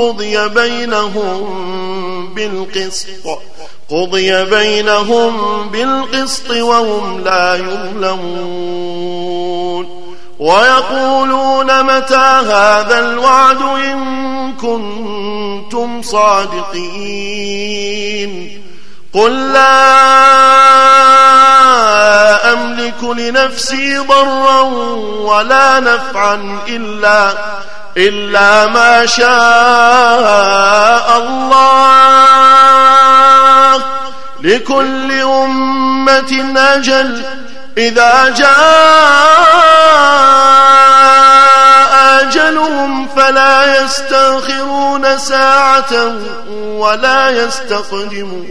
قضي بينهم بالقسط قضي بينهم بالقسط وهم لا يظلمون. ويقولون متى هذا الوعد إن كنتم صادقين. قل لا أملك لنفسي ضرا ولا نفعا إلا إلا ما شاء الله. لكل أمة أجل. إذا جاء أجلهم فلا يستأخرون ساعة ولا يستقدمون.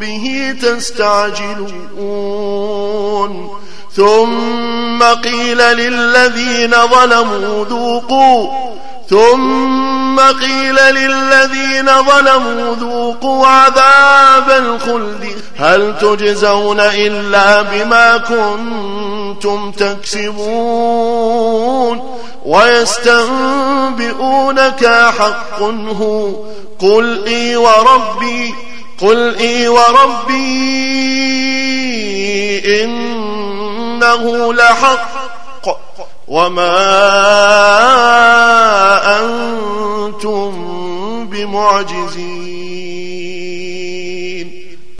به تستعجلون. ثم قيل للذين ظلموا ذوقوا. ثم قيل للذين ظلموا ذوقوا عذاب الخلد. هل تجزون إلا بما كنتم تكسبون؟ ويستنبئونك حق هو. قل إي وربي قل إي وربي إنه لحق وما أنتم بمعجزين